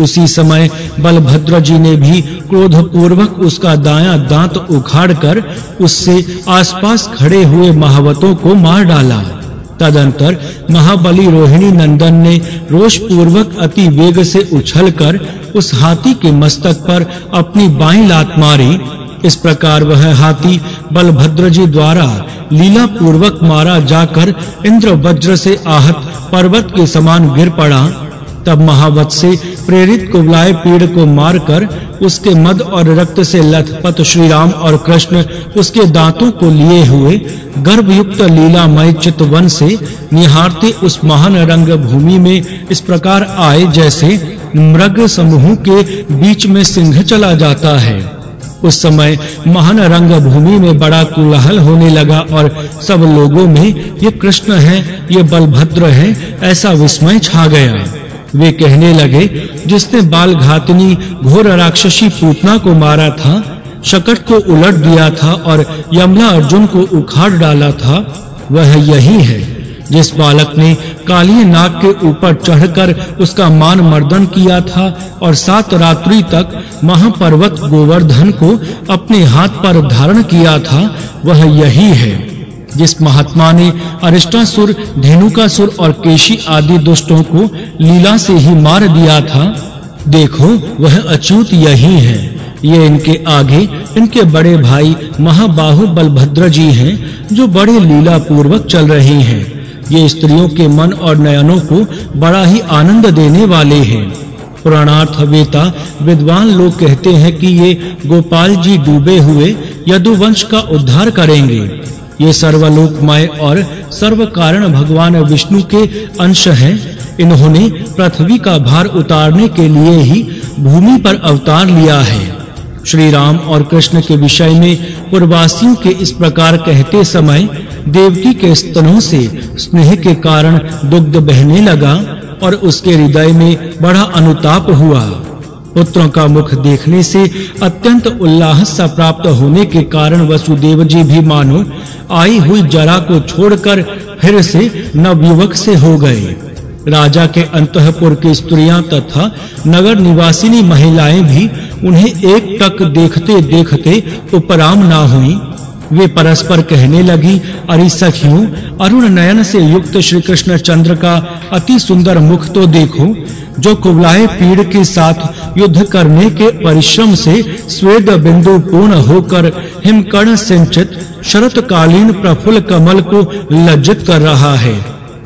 उसी समय बलभद्र जी ने भी क्रोध पूर्वक उसका दायां दांत उखाड़कर उससे आसपास खड़े हुए महावतों को मार डाला। तदंतर महाबली रोहिणी नंदन ने रोष पूर्वक अति वेग से उछलकर उस हाथी के मस्तक पर अपनी बाईं लात मारी। इस प्रकार वह हाथी बलभद्र जी द्वारा लीला पूर्वक मारा जाकर इंद्र वज्र से आहत पर्वत के समान गिर पड़ा। तब महावत से प्रेरित कुबलाए पीड़ को मारकर उसके मद और रक्त से लथपथ श्री राम और कृष्ण उसके दांतों को लिए हुए गर्भयुक्त लीलामय चितवन से निहारते उस महान रंग भूमि में इस प्रकार आए जैसे मृग समूह के बीच में सिंह चला जाता है। उस समय महान रंग भूमि में बड़ा कुलहल होने लगा और सब लोगों में, ये कृष्ण हैं, ये बलभद्र हैं, ऐसा विस्मय छा गया। वे कहने लगे, जिसने बाल घातनी घोर राक्षसी पूतना को मारा था, शकट को उलट दिया था और यमला अर्जुन को उखाड़ डाला था, वह यही है। जिस बालक ने काली नाग के ऊपर चढ़कर उसका मान मर्दन किया था और सात रात्रि तक महापर्वत गोवर्धन को अपने हाथ पर धारण किया था, वह यही है। जिस महात्मा ने अरिष्टासुर, धेनुकासुर और केशी आदि दुष्टों को लीला से ही मार दिया था, देखो, वह अचूत यही है। ये इनके आगे, इनके बड़े भाई महाबाहु बलभद्र जी हैं, जो बड़े लीला पूर्वक चल रहे हैं। ये स्त्रियों के मन और नयनों को बड़ा ही आनंद देने वाले हैं। पुराणार्थ वेता, विद्वान लोग कहते हैं कि ये गोपाल जी डूबे हुए यदुवंश का उद्धार करेंगे। ये सर्वलोकमय और सर्व कारण भगवान विष्णु के अंश हैं। इन्होंने पृथ्वी का भार उतारने के लिए ही भूमि पर अवतार लिया है। श्री राम और कृष्ण के विषय में पूर्वासियों के इस प्रकार कहते समय देवकी के स्तनों से स्नेह के कारण दुग्ध बहने लगा और उसके हृदय में बड़ा अनुताप हुआ। पुत्रों का मुख देखने से अत्यंत उल्लास सा प्राप्त होने के कारण वसुदेव जी भी मानो आई हुई जरा को छोड़कर फिर से नवयुवक से हो गए। राजा के अंतपुर की स्त्रियाँ तथा नगर निवासिनी महिलाएँ भी उन्हें एक तक देखते देखते उपराम ना हुई। वे परस्पर कहने लगी, अरे सखियों, अरुण नयन से युक्त श्री कृष्ण चंद्र का अति सुंदर मुख तो देखो, जो कुबलाए पीड़ के साथ युद्ध करने के परिश्रम से स्वेद बिंदु पूर्ण होकर हिमकर्ण सिंचित, शरतकालीन प्रफुल्ल कमल को लज्जित कर रहा है।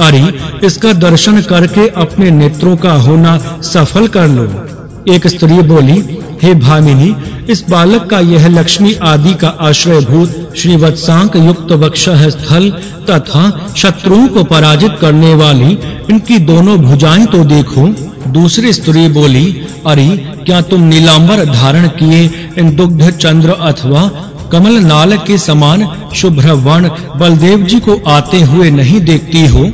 अरे, इसका दर्शन करके अपने नेत्रों का होना सफल कर लो। एक स्त्री बोली, हे भामिनी इस बालक का यह लक्ष्मी आदि का आश्रय भूत श्री वत्सांक युक्त वक्षः स्थल तथा शत्रुओं को पराजित करने वाली इनकी दोनों भुजाएँ तो देखो। दूसरी स्त्री बोली, अरे, क्या तुम नीलांबर धारण किए इन दुग्ध चंद्र अथवा कमल नाल के समान शुभ्र वर्ण बलदेव जी को आते हुए नहीं देखती हो?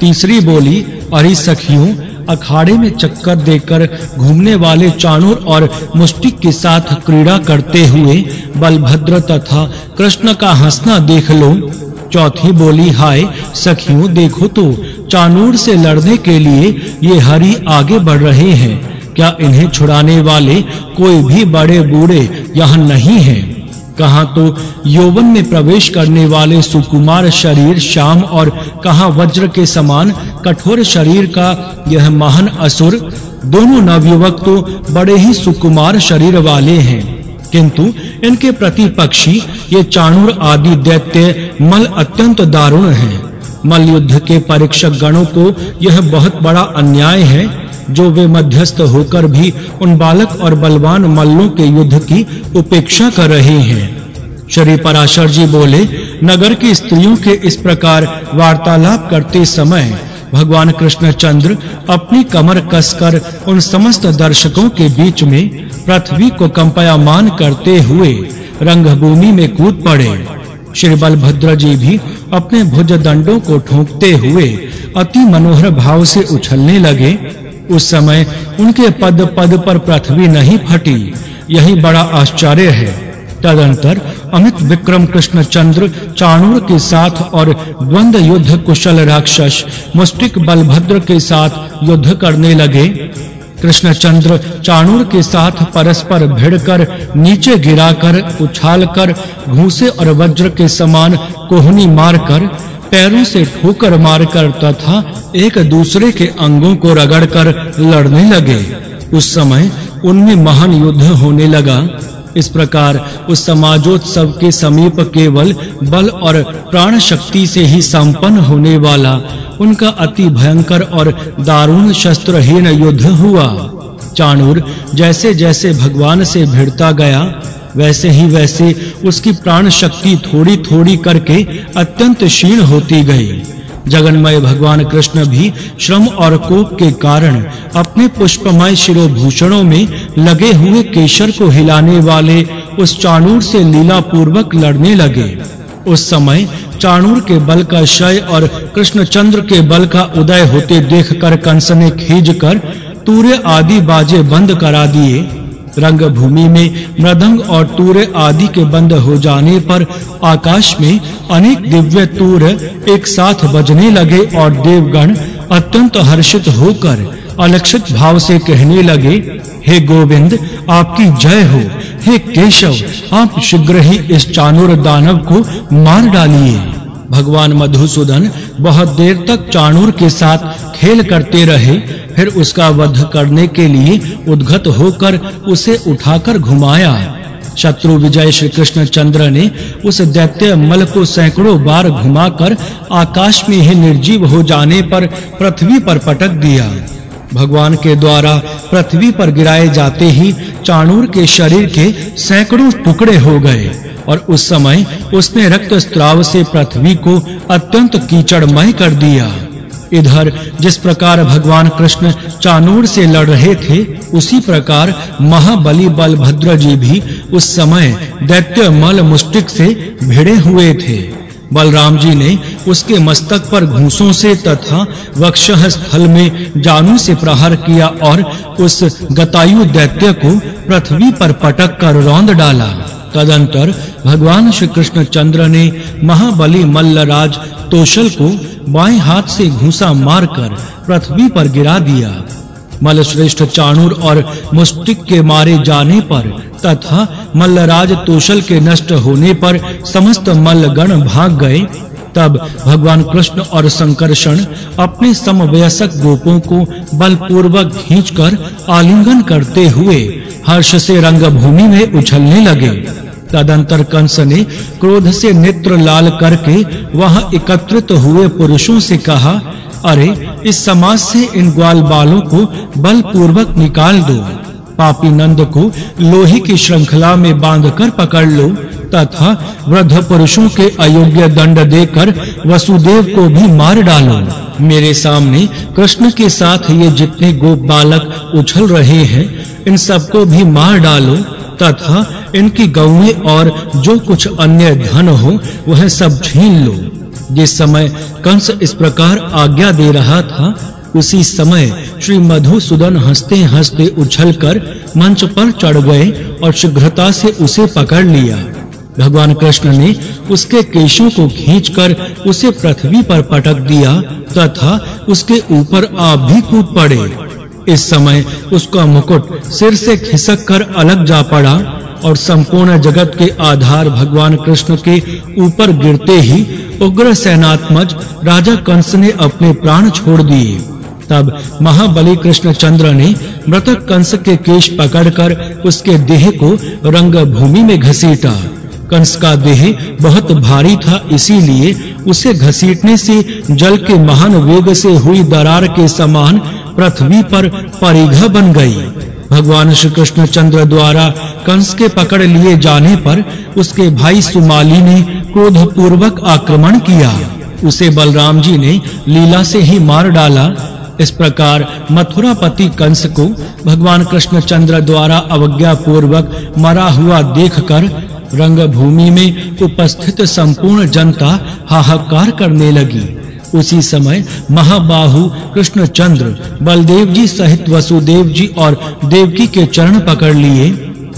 तीसरी बोली, अरे सखियों अखाड़े में चक्कर देकर घूमने वाले चाणूर और मुष्टिक के साथ क्रीड़ा करते हुए बलभद्र तथा कृष्ण का हंसना देख लो। चौथी बोली, हाय, सखियों, देखो तो चाणूर से लड़ने के लिए ये हरि आगे बढ़ रहे हैं। क्या इन्हें छुड़ाने वाले कोई भी बड़े बूढ़े यहाँ नहीं हैं? कहाँ तो यौवन में प्रवेश करने वाले सुकुमार शरीर श्याम और कहाँ वज्र के समान कठोर शरीर का यह महान असुर, दोनों नवयुवक तो बड़े ही सुकुमार शरीर वाले हैं। किंतु इनके प्रतिपक्षी ये चाणूर आदि दैत्य मल अत्यंत दारुण हैं। मल युद्ध के परीक्षक गणों को यह बहुत बड़ा अन्याय है, जो वे मध्यस्थ होकर भी उन बालक और बलवान मल्लों के युद्ध की उपेक्षा कर रहे हैं। श्री पराशर जी बोले, नगर की स्त्रियों के इस प्रकार वार्तालाप करते समय भगवान कृष्णचंद्र अपनी कमर कसकर उन समस्त दर्शकों के बीच में पृथ्वी को कंपायमान करते हुए रंगभूमि में कूद पड़े। श्री बलभद्र जी भी अपने भुज दंडों को ठोंकते हुए अति मनोहर भाव से उछलने लगे। उस समय उनके पद पद पर पृथ्वी नहीं फटी। यही बड़ा आश्चर्य है। तदंतर अमित विक्रम कृष्ण चंद्र चाणूर के साथ और द्वंद युद्ध कुशल राक्षस मुष्टिक बलभद्र के साथ युद्ध करने लगे। कृष्णचंद्र चाणूर के साथ परस्पर भिड़कर, नीचे गिराकर, उछालकर, घूसे और वज्र के समान कोहनी मारकर, पैरों से ठोकर मारकर तथा एक दूसरे के अंगों को रगड़कर लड़ने लगे। उस समय उनमें महान युद्ध होने लगा। इस प्रकार उस समाजोत्सव के समीप केवल बल और प्राण शक्ति से ही संपन्न होने वाला उनका अति भयंकर और दारुण शस्त्रहीन युद्ध हुआ। चाणूर जैसे-जैसे भगवान से भिड़ता गया, वैसे ही वैसे उसकी प्राण शक्ति थोड़ी-थोड़ी करके अत्यंत क्षीण होती गई। जगन्मय भगवान कृष्ण भी श्रम और कोप के कारण अपने पुष्पमय शिरोभूषणों में लगे हुए केशर को हिलाने वाले उस चाणूर से लीला पूर्वक लड़ने लगे। उस समय चाणूर के बल का क्षय और कृष्णचंद्र के बल का उदय होते देखकर कंस ने खींचकर तूर्य आदि बाजे बंद करा दिए। रंग भूमि में मृदंग और तूर आदि के बंद हो जाने पर आकाश में अनेक दिव्य तूर एक साथ बजने लगे और देवगण अत्यंत हर्षित होकर अलक्षित भाव से कहने लगे, हे गोविंद, आपकी जय हो। हे केशव, आप शीघ्र ही इस चाणूर दानव को मार डालिए। भगवान मधुसूदन बहुत देर तक चाणूर के साथ खेल करते रहे फिर उसका वध करने के लिए उद्घत होकर उसे उठाकर घुमाया। शत्रु विजय श्री कृष्ण चंद्र ने उस दैत्य मल को सैकड़ों बार घुमाकर आकाश में ही निर्जीव हो जाने पर पृथ्वी पर पटक दिया। भगवान के द्वारा पृथ्वी पर गिराए जाते ही चाणूर के शरीर के सैकड़ों टुकड़े हो गए और उस समय उसने रक्त स्त्राव से पृथ्वी को अत्यंत कीचड़मय कर दिया। इधर, जिस प्रकार भगवान कृष्ण चानूर से लड़ रहे थे, उसी प्रकार महाबली बलभद्र जी भी उस समय दैत्य मल मुष्टिक से भिड़े हुए थे। बलराम जी ने उसके मस्तक पर घूंसों से तथा वक्षः स्थल में जानू से प्रहार किया और उस गतायु दैत्य को पृथ्वी पर पटक कर रौंद डाला। तदंतर भगवान श्री कृष्ण चंद्र ने महाबली मल्लराज तोशल को बाएँ हाथ से घूसा मारकर पृथ्वी पर गिरा दिया। मल श्रेष्ठ चाणूर और मुष्टिक के मारे जाने पर तथा मल्लराज तोशल के नष्ट होने पर समस्त मल्लगण भाग गए। तब भगवान कृष्ण और संकर्षण अपने समवयस्क गोपों को बलपूर्वक खींचकर आलिंगन करते हुए हर्ष से रंगभूमि में उछलने लगे। तदंतर कंस ने क्रोध से नेत्र लाल करके वहाँ एकत्रित हुए पुरुषों से कहा, अरे, इस समाज से इन ग्वाल बालों को बलपूर्वक निकाल दो। पापी नंद को लोहे की श्रृंखला में बांधकर पकड़ लो, तथा वृद्ध पुरुषों के अयोग्य दंड देकर वसुदेव को भी मार डालो। मेरे सामने कृष्ण के साथ ये जितने गोप बालक उछल रहे हैं, इन सबको भी मार डालो। तथा इनकी गौएँ और जो कुछ अन्य धन हो, वह सब छीन लो। जिस समय कंस इस प्रकार आज्ञा दे रहा था, उसी समय श्री मधुसूदन हंसते-हंसते उछलकर मंच पर चढ़ गए और शीघ्रता से उसे पकड़ लिया। भगवान कृष्ण ने उसके केशों को खींचकर उसे पृथ्वी पर पटक दिया, तथा उसके ऊपर आप भी कूद पड़े। इस समय उसका मुकुट सिर से खिसक कर अलग जा पड़ा और संपूर्ण जगत के आधार भगवान कृष्ण के ऊपर गिरते ही उग्र सेनात्मज राजा कंस ने अपने प्राण छोड़ दिए। तब महाबली कृष्णचंद्र ने मृतक कंस के केश पकड़कर उसके देह को रंग भूमि में घसीटा। कंस का देह बहुत भारी था, इसीलिए उसे घसीटने से जल के महान वेग से हुई दरार के समान पृथ्वी पर परिघ बन गई। भगवान श्री कृष्ण चंद्र द्वारा कंस के पकड़ लिए जाने पर उसके भाई सुमाली ने क्रोध पूर्वक आक्रमण किया। उसे बलराम जी ने लीला से ही मार डाला। इस प्रकार मथुरापति कंस को भगवान कृष्ण चंद्र द्वारा अवज्ञा पूर्वक मरा हुआ देखकर रंगभूमि में उपस्थित संपूर्ण जनता हाहाकार करने लगी। उसी समय महाबाहु कृष्णचंद्र बलदेव जी सहित वसुदेव जी और देवकी के चरण पकड़ लिए।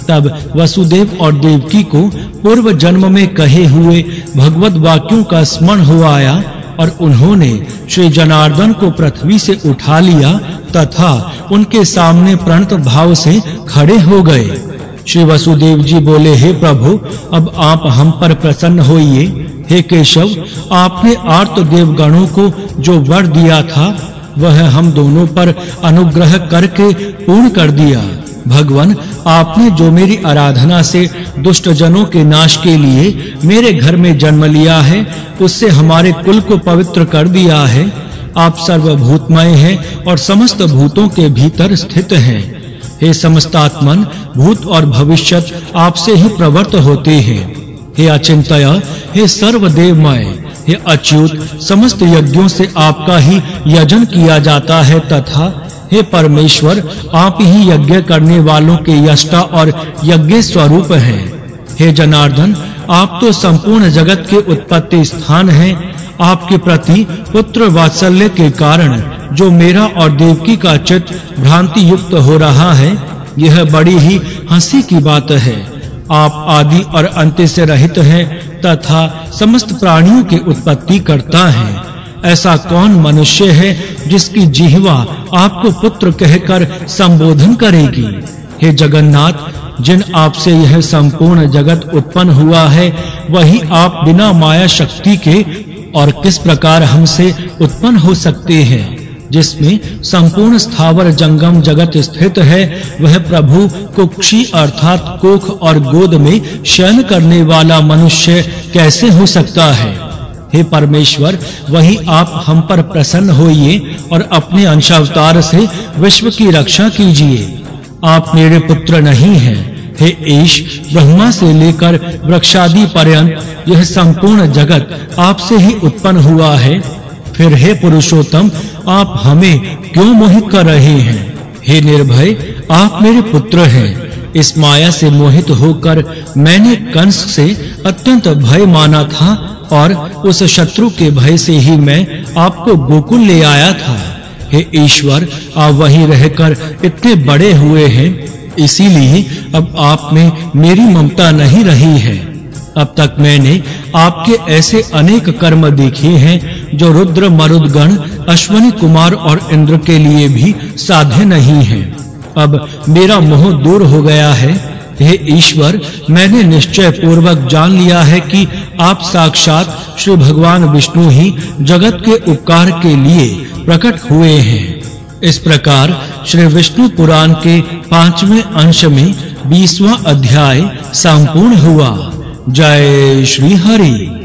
तब वसुदेव और देवकी को पूर्व जन्म में कहे हुए भगवत वाक्यों का स्मरण हो आया। और उन्होंने श्री जनार्दन को पृथ्वी से उठा लिया तथा उनके सामने प्रणत भाव से खड़े हो गए। श्री वसुदेव जी बोले, हे प्रभु, अब आप हम पर प्रसन्न होइए। हे केशव, आपने आर्त देवगणों को जो वर दिया था, वह हम दोनों पर अनुग्रह करके पूर्ण कर दिया। भगवान, आपने जो मेरी आराधना से दुष्ट जनों के नाश के लिए मेरे घर में जन्म लिया है, उससे हमारे कुल को पवित्र कर दिया है। आप सर्वभूतमय हैं और समस्त भूतों के भीतर स्थित हैं। हे समस्तात्मन, भूत और भविष्यत आपसे ही प्रवर्त होते हैं। हे अचिंत्य, हे सर्वदेवमय, हे अच्युत, समस्त यज्ञों से आपका ही यजन किया जाता है तथा हे परमेश्वर, आप ही यज्ञ करने वालों के यष्टा और यज्ञ स्वरूप हैं। हे जनार्दन, आप तो संपूर्ण जगत के उत्पत्ति स्थान हैं। आपके प्रति पुत्र वात्सल्य के कारण जो मेरा और देवकी का चित्त भ्रांति युक्त हो रहा है, यह बड़ी ही हँसी की बात है। आप आदि और अंत से रहित हैं तथा समस्त प्राणियों की उत्पत्ति करता है। ऐसा कौन मनुष्य है जिसकी जिह्वा आपको पुत्र कहकर संबोधन करेगी? हे जगन्नाथ, जिन आपसे यह संपूर्ण जगत उत्पन्न हुआ है, वही आप बिना माया शक्ति के और किस प्रकार हमसे उत्पन्न हो सकते हैं? जिसमें संपूर्ण स्थावर जंगम जगत स्थित है, वह प्रभु कुक्षी अर्थात कोख और गोद में शयन करने वाला मनुष्य कैसे हो सकता है? हे परमेश्वर, वही आप हम पर प्रसन्न होइए और अपने अंशावतार से विश्व की रक्षा कीजिए। आप मेरे पुत्र नहीं हैं। हे ईश, ब्रह्मा से लेकर वृक्षादि पर्यंत यह संपूर्ण जगत आपसे ही उत्पन्न हुआ है। फिर हे पुरुषोत्तम, आप हमें क्यों मोहित कर रहे हैं? हे निर्भय, आप मेरे पुत्र हैं। इस माया से मोहित होकर मैंने कंस से अत्यंत भय माना था और उस शत्रु के भय से ही मैं आपको गोकुल ले आया था। हे ईश्वर, आप वहीं रहकर इतने बड़े हुए हैं, इसीलिए अब आप में मेरी ममता नहीं रही है। अब तक मैंने आपके ऐसे अनेक कर्म देखे हैं, जो रुद्र, मरुदगण, अश्वनी कुमार और इंद्र के लिए भी साध्य नहीं है। अब मेरा मोह दूर हो गया है हे ईश्वर, मैंने निश्चय पूर्वक जान लिया है कि आप साक्षात श्री भगवान विष्णु ही जगत के उपकार के लिए प्रकट हुए हैं। इस प्रकार श्री विष्णु पुराण के पाँचवें अंश में 20वां अध्याय संपूर्ण हुआ। जय श्री हरि।